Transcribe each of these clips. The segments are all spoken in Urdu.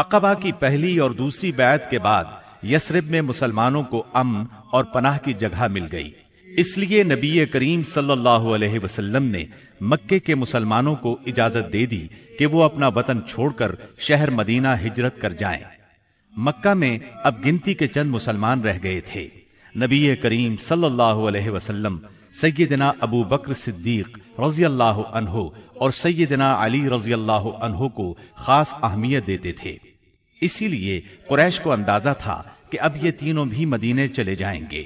اقبا کی پہلی اور دوسری بیعت کے بعد یسرب میں مسلمانوں کو امن اور پناہ کی جگہ مل گئی۔ اس لیے نبی کریم صلی اللہ علیہ وسلم نے مکے کے مسلمانوں کو اجازت دے دی کہ وہ اپنا وطن چھوڑ کر شہر مدینہ ہجرت کر جائیں۔ مکہ میں اب گنتی کے چند مسلمان رہ گئے تھے۔ نبی کریم صلی اللہ علیہ وسلم، سیدنا ابو بکر صدیق رضی اللہ عنہ اور سیدنا علی رضی اللہ عنہ کو خاص اہمیت دیتے تھے۔ اسی لیے قریش کو اندازہ تھا کہ اب یہ تینوں بھی مدینے چلے جائیں گے۔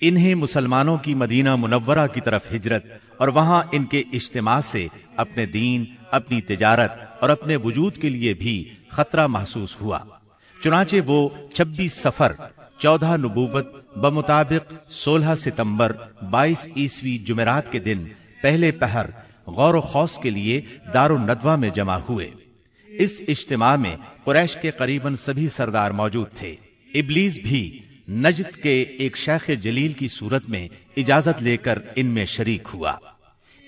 انہیں مسلمانوں کی مدینہ منورہ کی طرف ہجرت اور وہاں ان کے اجتماع سے اپنے دین، اپنی تجارت اور اپنے وجود کے لیے بھی خطرہ محسوس ہوا۔ چنانچہ وہ چھبیس سفر چودہ نبوت بمطابق سولہ ستمبر، بائیس عیسوی جمعرات کے دن پہلے پہر غور و خوص کے لیے دار الندوہ میں جمع ہوئے۔ اس اجتماع میں قریش کے قریباً سبھی سردار موجود تھے۔ ابلیس بھی نجد کے ایک شیخ جلیل کی صورت میں اجازت لے کر ان میں شریک ہوا۔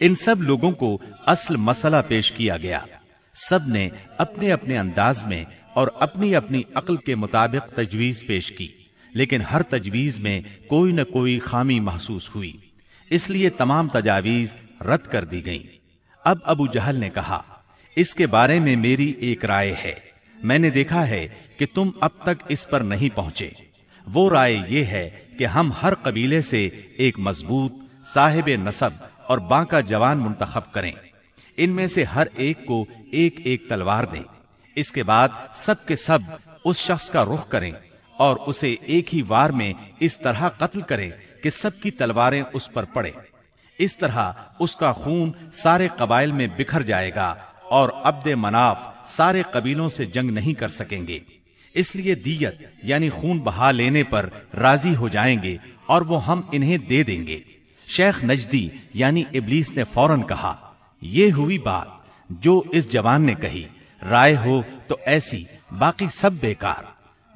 ان سب لوگوں کو اصل مسئلہ پیش کیا گیا۔ سب نے اپنے اپنے انداز میں اور اپنی اپنی عقل کے مطابق تجویز پیش کی، لیکن ہر تجویز میں کوئی نہ کوئی خامی محسوس ہوئی۔ اس لیے تمام تجاویز رد کر دی گئیں۔ اب ابو جہل نے کہا اس کے بارے میں میری ایک رائے ہے۔ میں نے دیکھا ہے کہ تم اب تک اس پر نہیں پہنچے۔ وہ رائے یہ ہے کہ ہم ہر قبیلے سے ایک مضبوط، صاحب نصب اور بانکا جوان منتخب کریں۔ ان میں سے ہر ایک کو ایک ایک تلوار دیں۔ اس کے بعد سب کے سب اس شخص کا رخ کریں اور اسے ایک ہی وار میں اس طرح قتل کریں کہ سب کی تلواریں اس پر پڑے۔ اس طرح اس کا خون سارے قبائل میں بکھر جائے گا۔ اور عبد مناف سارے قبیلوں سے جنگ نہیں کر سکیں گے۔ اس لیے دیت یعنی خون بہا لینے پر راضی ہو جائیں گے اور وہ ہم انہیں دے دیں گے۔ شیخ نجدی یعنی ابلیس نے فوراً کہا، یہ ہوئی بات جو اس جوان نے کہی، رائے ہو تو ایسی، باقی سب بیکار۔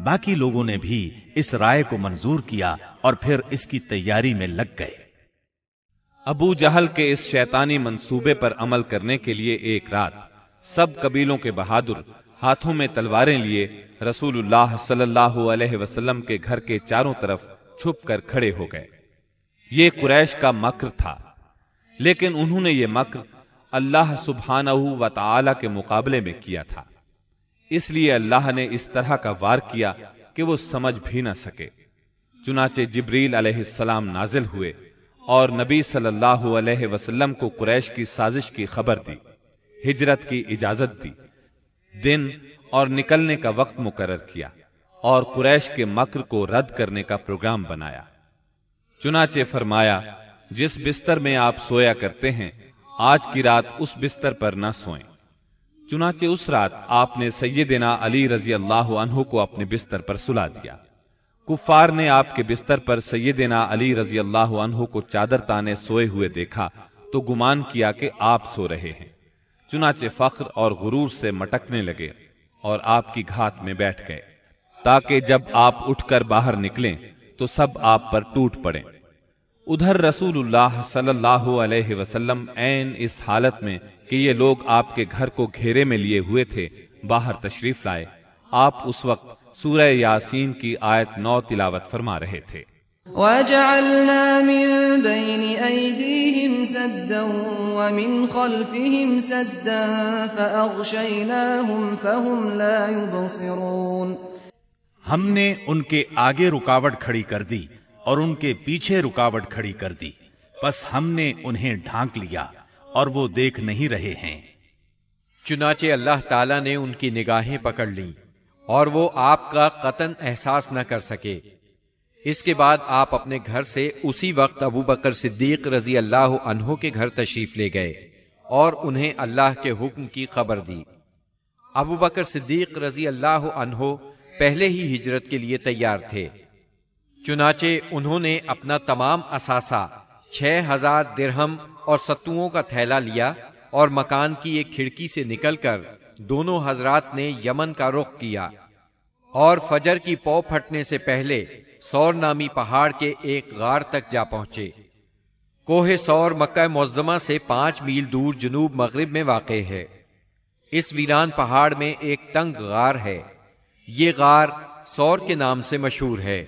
باقی لوگوں نے بھی اس رائے کو منظور کیا اور پھر اس کی تیاری میں لگ گئے۔ ابو جہل کے اس شیطانی منصوبے پر عمل کرنے کے لیے ایک رات سب قبیلوں کے بہادر ہاتھوں میں تلواریں لیے رسول اللہ صلی اللہ علیہ وسلم کے گھر کے چاروں طرف چھپ کر کھڑے ہو گئے۔ یہ قریش کا مکر تھا۔ لیکن انہوں نے یہ مکر اللہ سبحانہ و تعالی کے مقابلے میں کیا تھا۔ اس لیے اللہ نے اس طرح کا وار کیا کہ وہ سمجھ بھی نہ سکے۔ چنانچہ جبریل علیہ السلام نازل ہوئے۔ اور نبی صلی اللہ علیہ وسلم کو قریش کی سازش کی خبر دی، ہجرت کی اجازت دی، دن اور نکلنے کا وقت مقرر کیا اور قریش کے مکر کو رد کرنے کا پروگرام بنایا۔ چنانچہ فرمایا، جس بستر میں آپ سویا کرتے ہیں، آج کی رات اس بستر پر نہ سوئیں۔ چنانچہ اس رات آپ نے سیدنا علی رضی اللہ عنہ کو اپنے بستر پر سلا دیا۔ کفار نے آپ کے بستر پر سیدنا علی رضی اللہ عنہ کو چادر تانے سوئے ہوئے دیکھا تو گمان کیا کہ آپ سو رہے ہیں۔ چنانچہ فخر اور غرور سے مٹکنے لگے اور آپ کی گھات میں بیٹھ گئے۔ تاکہ جب آپ اٹھ کر باہر نکلیں تو سب آپ پر ٹوٹ پڑے ادھر رسول اللہ صلی اللہ علیہ وسلم این اس حالت میں کہ یہ لوگ آپ کے گھر کو گھیرے میں لیے ہوئے تھے، باہر تشریف لائے۔ آپ اس وقت سورہ یاسین کی آیت نو تلاوت فرما رہے تھے۔ وجعلنا من بين أيديهم سدا ومن خلفهم سدا فأغشيناهم فهم لا يبصرون۔ ہم نے ان کے آگے رکاوٹ کھڑی کر دی اور ان کے پیچھے رکاوٹ کھڑی کر دی۔ بس ہم نے انہیں ڈھانک لیا اور وہ دیکھ نہیں رہے ہیں۔ چنانچہ اللہ تعالیٰ نے ان کی نگاہیں پکڑ لیں۔ اور وہ آپ کا قطن احساس نہ کر سکے۔ اس کے بعد آپ اپنے گھر سے اسی وقت ابو بکر صدیق رضی اللہ عنہ کے گھر تشریف لے گئے اور انہیں اللہ کے حکم کی خبر دی۔ ابو بکر صدیق رضی اللہ عنہ پہلے ہی ہجرت کے لیے تیار تھے۔ چنانچہ انہوں نے اپنا تمام اثاثہ، چھ ہزار درہم اور ستوؤں کا تھیلا لیا اور مکان کی ایک کھڑکی سے نکل کر دونوں حضرات نے یمن کا رخ کیا۔ اور فجر کی پو پھٹنے سے پہلے سور نامی پہاڑ کے ایک غار تک جا پہنچے۔ کوہ سور مکہ معظمہ سے پانچ میل دور جنوب مغرب میں واقع ہے۔ اس ویران پہاڑ میں ایک تنگ غار ہے۔ یہ غار سور کے نام سے مشہور ہے۔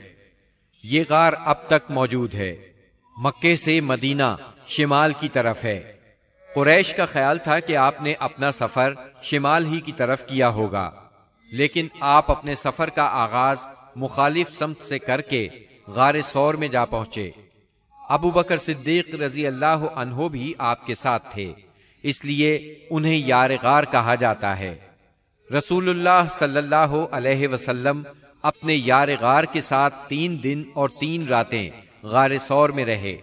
یہ غار اب تک موجود ہے۔ مکے سے مدینہ شمال کی طرف ہے۔ قریش کا خیال تھا کہ آپ نے اپنا سفر شمال ہی کی طرف کیا ہوگا، لیکن آپ اپنے سفر کا آغاز مخالف سمت سے کر کے غار سور میں جا پہنچے۔ ابو بکر صدیق رضی اللہ عنہ بھی آپ کے ساتھ تھے، اس لیے انہیں یار غار کہا جاتا ہے۔ رسول اللہ صلی اللہ علیہ وسلم اپنے یار غار کے ساتھ تین دن اور تین راتیں غار سور میں رہے۔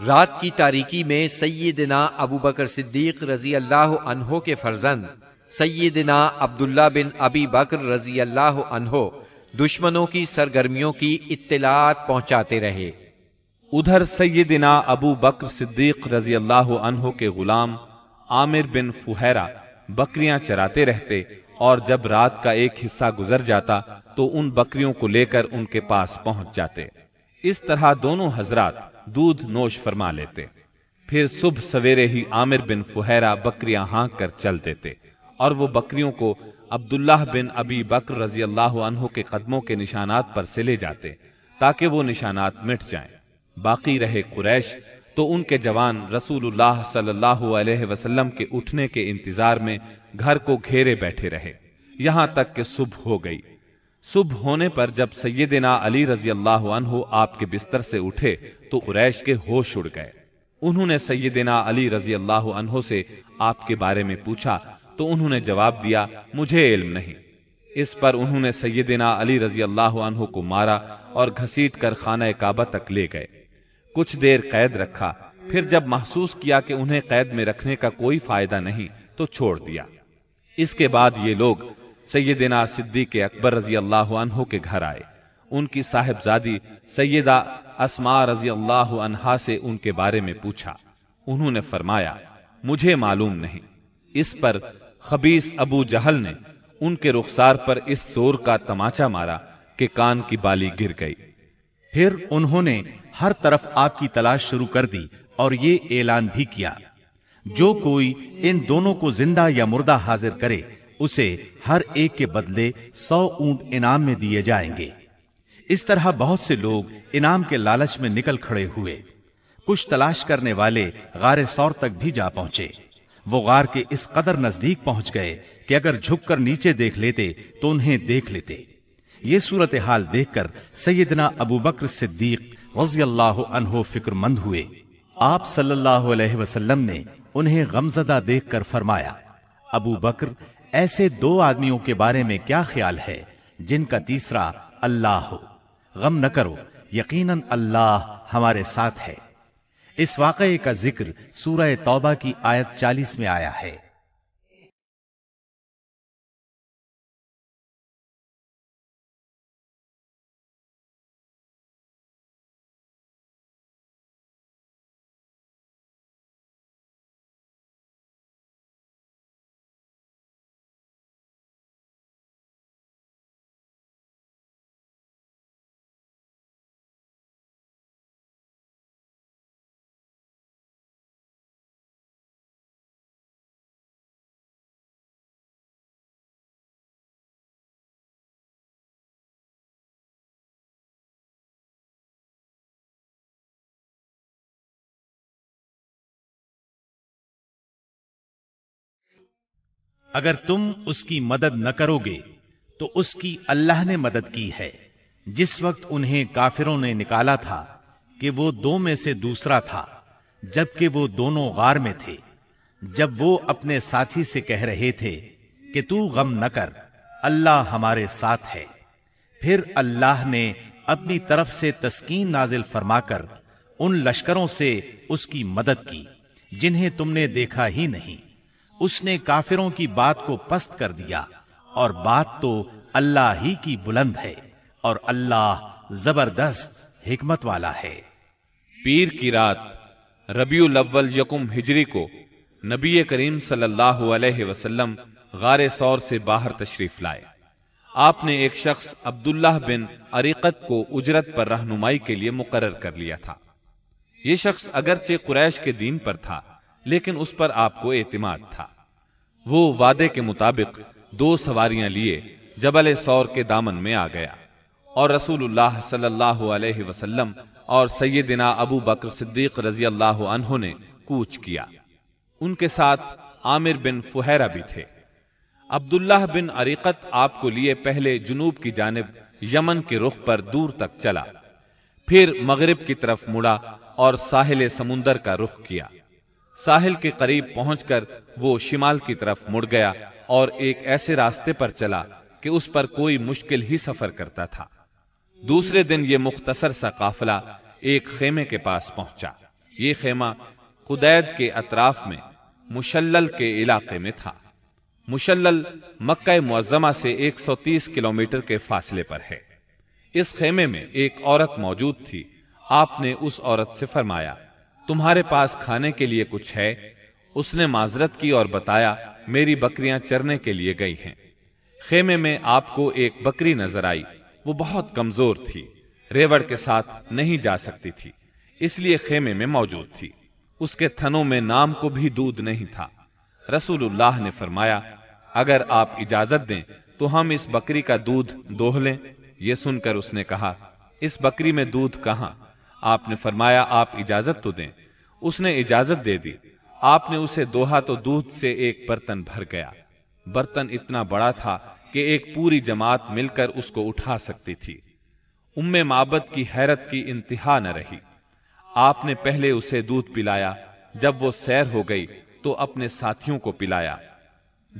رات کی تاریکی میں سیدنا ابو بکر صدیق رضی اللہ عنہ کے فرزند، سیدنا عبداللہ بن ابی بکر رضی اللہ عنہ دشمنوں کی سرگرمیوں کی اطلاعات پہنچاتے رہے۔ ادھر سیدنا ابو بکر صدیق رضی اللہ عنہ کے غلام عامر بن فہیرا بکریاں چراتے رہتے اور جب رات کا ایک حصہ گزر جاتا تو ان بکریوں کو لے کر ان کے پاس پہنچ جاتے۔ اس طرح دونوں حضرات دودھ نوش فرما لیتے۔ پھر صبح سویرے ہی عامر بن فہیرا بکریاں ہانک کر چل دیتے۔ اور وہ بکریوں کو عبداللہ بن ابی بکر رضی اللہ عنہ کے قدموں کے نشانات پر سے لے جاتے تاکہ وہ نشانات مٹ جائیں۔ باقی رہے قریش، تو ان کے جوان رسول اللہ صلی اللہ علیہ وسلم کے اٹھنے کے انتظار میں گھر کو گھیرے بیٹھے رہے۔ یہاں تک کہ صبح ہو گئی۔ صبح ہونے پر جب سیدنا علی رضی اللہ عنہ آپ کے بستر سے اٹھے تو قریش کے ہوش اڑ گئے۔ انہوں نے سیدنا علی رضی اللہ عنہ سے آپ کے بارے میں پوچھا تو انہوں نے جواب دیا، مجھے علم نہیں۔ اس پر انہوں نے سیدنا علی رضی اللہ عنہ کو مارا اور گھسیٹ کر خانہ کعبہ تک لے گئے۔ کچھ دیر قید رکھا، پھر جب محسوس کیا کہ انہیں قید میں رکھنے کا کوئی فائدہ نہیں تو چھوڑ دیا۔ اس کے بعد یہ لوگ سیدنا صدیق اکبر رضی اللہ عنہ کے گھر آئے۔ ان کی صاحبزادی سیدہ اسما رضی اللہ عنہا سے ان کے بارے میں پوچھا۔ انہوں نے فرمایا، مجھے معلوم نہیں۔ اس پر خبیص ابو جہل نے ان کے رخسار پر اس زور کا تماچا مارا کہ کان کی بالی گر گئی۔ پھر انہوں نے ہر طرف آپ کی تلاش شروع کر دی اور یہ اعلان بھی کیا۔ جو کوئی ان دونوں کو زندہ یا مردہ حاضر کرے اسے ہر ایک کے بدلے سو اونٹ انعام میں دیے جائیں گے۔ اس طرح بہت سے لوگ انعام کے لالچ میں نکل کھڑے ہوئے۔ کچھ تلاش کرنے والے غار سور تک بھی جا پہنچے۔ وہ غار کے اس قدر نزدیک پہنچ گئے کہ اگر جھک کر نیچے دیکھ لیتے تو انہیں دیکھ لیتے۔ یہ صورتحال دیکھ کر سیدنا ابو بکر صدیق رضی اللہ عنہ فکر مند ہوئے۔ آپ صلی اللہ علیہ وسلم نے انہیں غمزدہ دیکھ کر فرمایا، ابو بکر ایسے دو آدمیوں کے بارے میں کیا خیال ہے جن کا تیسرا اللہ ہو؟ غم نہ کرو، یقیناً اللہ ہمارے ساتھ ہے۔ اس واقعے کا ذکر سورہ توبہ کی آیت چالیس میں آیا ہے۔ اگر تم اس کی مدد نہ کرو گے، تو اس کی اللہ نے مدد کی ہے۔ جس وقت انہیں کافروں نے نکالا تھا کہ وہ دو میں سے دوسرا تھا، جبکہ وہ دونوں غار میں تھے۔ جب وہ اپنے ساتھی سے کہہ رہے تھے کہ تو غم نہ کر، اللہ ہمارے ساتھ ہے۔ پھر اللہ نے اپنی طرف سے تسکین نازل فرما کر ان لشکروں سے اس کی مدد کی، جنہیں تم نے دیکھا ہی نہیں۔ اس نے کافروں کی بات کو پست کر دیا، اور بات تو اللہ ہی کی بلند ہے، اور اللہ زبردست حکمت والا ہے۔ پیر کی رات، ربیع الاول یکم ہجری کو نبی کریم صلی اللہ علیہ وسلم غار سور سے باہر تشریف لائے۔ آپ نے ایک شخص عبداللہ بن عریقت کو اجرت پر رہنمائی کے لیے مقرر کر لیا تھا۔ یہ شخص اگرچہ قریش کے دین پر تھا لیکن اس پر آپ کو اعتماد تھا۔ وہ وعدے کے مطابق دو سواریاں لیے جبل سور کے دامن میں آ گیا اور رسول اللہ صلی اللہ علیہ وسلم اور سیدنا ابو بکر صدیق رضی اللہ عنہ نے کوچ کیا۔ ان کے ساتھ عامر بن فہیرہ بھی تھے۔ عبداللہ بن عریقت آپ کو لیے پہلے جنوب کی جانب یمن کے رخ پر دور تک چلا۔ پھر مغرب کی طرف مڑا اور ساحل سمندر کا رخ کیا۔ ساحل کے قریب پہنچ کر وہ شمال کی طرف مڑ گیا اور ایک ایسے راستے پر چلا کہ اس پر کوئی مشکل ہی سفر کرتا تھا۔ دوسرے دن یہ مختصر سا قافلہ ایک خیمے کے پاس پہنچا۔ یہ خیمہ خدید کے اطراف میں مشلل کے علاقے میں تھا۔ مشلل مکہ معظمہ سے ایک سو تیس کلو کے فاصلے پر ہے۔ اس خیمے میں ایک عورت موجود تھی۔ آپ نے اس عورت سے فرمایا تمہارے پاس کھانے کے لیے کچھ ہے؟ اس نے معذرت کی اور بتایا، میری بکریاں چرنے کے لیے گئی ہیں۔ خیمے میں آپ کو ایک بکری نظر آئی۔ وہ بہت کمزور تھی۔ ریوڑ کے ساتھ نہیں جا سکتی تھی۔ اس لیے خیمے میں موجود تھی۔ اس کے تھنوں میں نام کو بھی دودھ نہیں تھا۔ رسول اللہ نے فرمایا، اگر آپ اجازت دیں تو ہم اس بکری کا دودھ دوہ لیں۔ یہ سن کر اس نے کہا، اس بکری میں دودھ کہاں؟ آپ نے فرمایا، آپ اجازت تو دیں۔ اس نے اجازت دے دی۔ آپ نے اسے دوہا تو دودھ سے ایک برتن بھر گیا۔ برتن اتنا بڑا تھا کہ ایک پوری جماعت مل کر اس کو اٹھا سکتی تھی۔ ام معبد کی حیرت کی انتہا نہ رہی۔ آپ نے پہلے اسے دودھ پلایا۔ جب وہ سیر ہو گئی تو اپنے ساتھیوں کو پلایا۔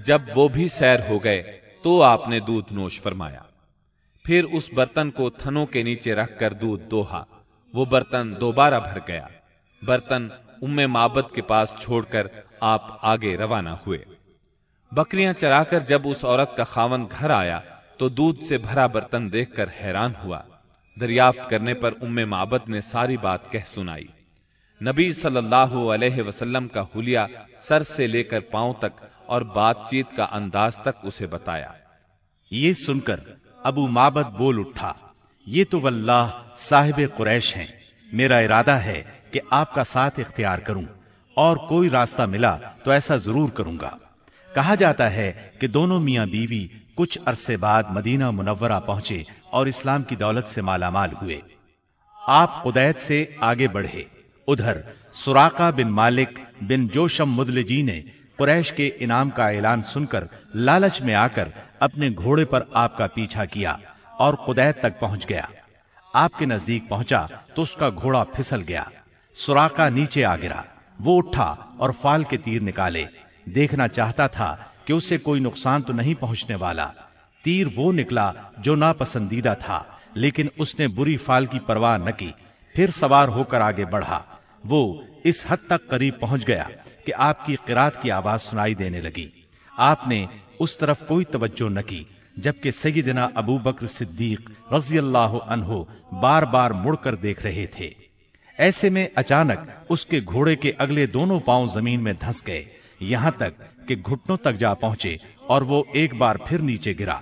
جب وہ بھی سیر ہو گئے تو آپ نے دودھ نوش فرمایا۔ پھر اس برتن کو تھنوں کے نیچے رکھ کر دودھ دوہا۔ وہ برتن دوبارہ بھر گیا۔ برتن ام مابد کے پاس چھوڑ کر آپ آگے روانہ ہوئے۔ بکریاں چرا کر جب اس عورت کا خاون گھر آیا تو دودھ سے بھرا برتن دیکھ کر حیران ہوا۔ دریافت کرنے پر ام مابت نے ساری بات کہہ سنائی۔ نبی صلی اللہ علیہ وسلم کا حلیہ سر سے لے کر پاؤں تک اور بات چیت کا انداز تک اسے بتایا۔ یہ سن کر ابو مابد بول اٹھا۔ یہ تو واللہ صاحب قریش ہیں۔ میرا ارادہ ہے کہ آپ کا ساتھ اختیار کروں اور کوئی راستہ ملا تو ایسا ضرور کروں گا۔ کہا جاتا ہے کہ دونوں میاں بیوی کچھ عرصے بعد مدینہ منورہ پہنچے اور اسلام کی دولت سے مالا مال ہوئے۔ آپ قدیت سے آگے بڑھے۔ ادھر سوراقا بن مالک بن جوشم مدلجی نے قریش کے انعام کا اعلان سن کر لالچ میں آ کر اپنے گھوڑے پر آپ کا پیچھا کیا۔ اور قدیت تک پہنچ گیا۔ آپ کے نزدیک پہنچا تو اس کا گھوڑا پھسل گیا۔ سوراقا نیچے آ گرا۔ وہ اٹھا اور فال کے تیر نکالے۔ دیکھنا چاہتا تھا کہ اسے کوئی نقصان تو نہیں پہنچنے والا۔ تیر وہ نکلا جو ناپسندیدہ تھا، لیکن اس نے بری فال کی پرواہ نہ کی۔ پھر سوار ہو کر آگے بڑھا۔ وہ اس حد تک قریب پہنچ گیا کہ آپ کی قرات کی آواز سنائی دینے لگی۔ آپ نے اس طرف کوئی توجہ نہ کی۔ جبکہ سیدنا ابو بکر صدیق رضی اللہ عنہ بار بار مڑ کر دیکھ رہے تھے۔ ایسے میں اچانک اس کے گھوڑے کے اگلے دونوں پاؤں زمین میں دھس گئے۔ یہاں تک کہ گھٹنوں تک جا پہنچے اور وہ ایک بار پھر نیچے گرا۔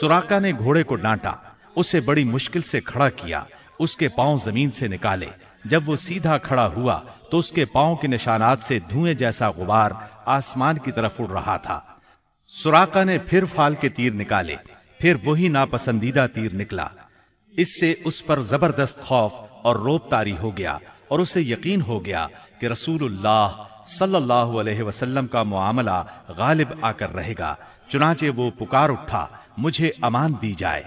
سوراکا نے گھوڑے کو ڈانٹا۔ اسے بڑی مشکل سے کھڑا کیا۔ اس کے پاؤں زمین سے نکالے۔ جب وہ سیدھا کھڑا ہوا تو اس کے پاؤں کے نشانات سے دھوئیں جیسا غبار آسمان کی طرف اڑ رہا تھا۔ سوراکا نے پھر فال کے تیر نکالے، پھر وہی ناپسندیدہ تیر نکلا۔ اس سے اس پر زبردست خوف اور روب تاری ہو گیا اور اسے یقین ہو گیا کہ رسول اللہ صلی اللہ علیہ وسلم کا معاملہ غالب آ کر رہے گا، چنانچہ وہ پکار اٹھا، مجھے امان دی جائے۔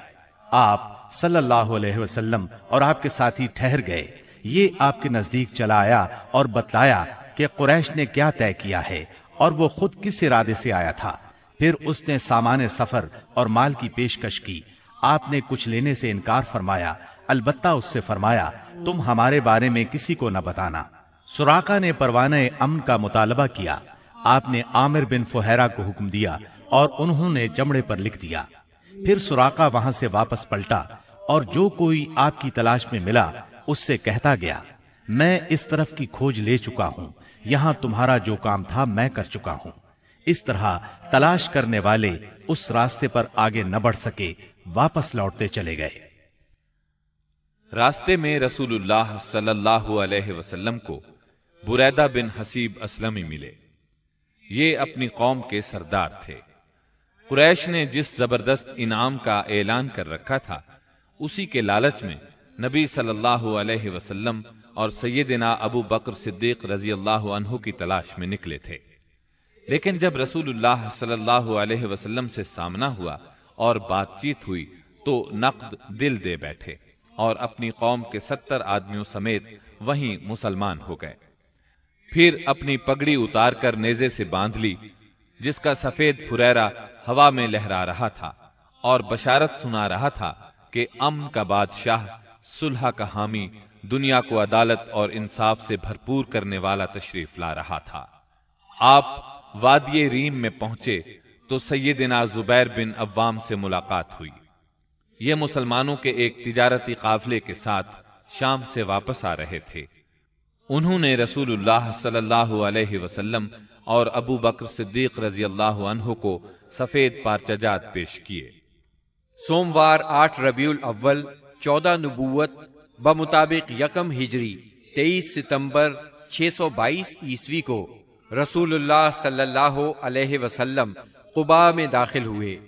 آپ صلی اللہ علیہ وسلم اور آپ کے ساتھی ٹھہر گئے۔ یہ آپ کے نزدیک چلا آیا اور بتلایا کہ قریش نے کیا طے کیا ہے اور وہ خود کس ارادے سے آیا تھا۔ پھر اس نے سامان سفر اور مال کی پیشکش کی۔ آپ نے کچھ لینے سے انکار فرمایا۔ البتہ اس سے فرمایا، تم ہمارے بارے میں کسی کو نہ بتانا۔ سوراقا نے پروانے امن کا مطالبہ کیا۔ آپ نے عامر بن فہرا کو حکم دیا اور انہوں نے چمڑے پر لکھ دیا۔ پھر سوراقا وہاں سے واپس پلٹا اور جو کوئی آپ کی تلاش میں ملا، اس سے کہتا گیا، میں اس طرف کی کھوج لے چکا ہوں۔ یہاں تمہارا جو کام تھا، میں کر چکا ہوں۔ اس طرح تلاش کرنے والے اس راستے پر آگے نہ بڑھ سکے، واپس لوٹتے چلے گئے۔ راستے میں رسول اللہ صلی اللہ علیہ وسلم کو بریدہ بن حسیب اسلمی ملے۔ یہ اپنی قوم کے سردار تھے۔ قریش نے جس زبردست انعام کا اعلان کر رکھا تھا، اسی کے لالچ میں نبی صلی اللہ علیہ وسلم اور سیدنا ابو بکر صدیق رضی اللہ عنہ کی تلاش میں نکلے تھے۔ لیکن جب رسول اللہ صلی اللہ علیہ وسلم سے سامنا ہوا اور بات چیت ہوئی تو نقد دل دے بیٹھے اور اپنی قوم کے ستر آدمیوں سمیت وہیں مسلمان ہو گئے۔ پھر اپنی پگڑی اتار کر نیزے سے باندھ لی، جس کا سفید پھریرا ہوا میں لہرا رہا تھا اور بشارت سنا رہا تھا کہ امن کا بادشاہ صلح کا حامی دنیا کو عدالت اور انصاف سے بھرپور کرنے والا تشریف لا رہا تھا۔ آپ وادی ریم میں پہنچے تو سیدنا زبیر بن عوام سے ملاقات ہوئی۔ یہ مسلمانوں کے ایک تجارتی قافلے کے ساتھ شام سے واپس آ رہے تھے۔ انہوں نے رسول اللہ صلی اللہ علیہ وسلم اور ابو بکر صدیق رضی اللہ عنہ کو سفید پارچجات پیش کیے۔ سوموار آٹھ ربیع الاول چودہ نبوت بمطابق یکم ہجری تیئیس ستمبر چھ سو بائیس عیسوی کو رسول اللہ صلی اللہ علیہ وسلم قبا میں داخل ہوئے۔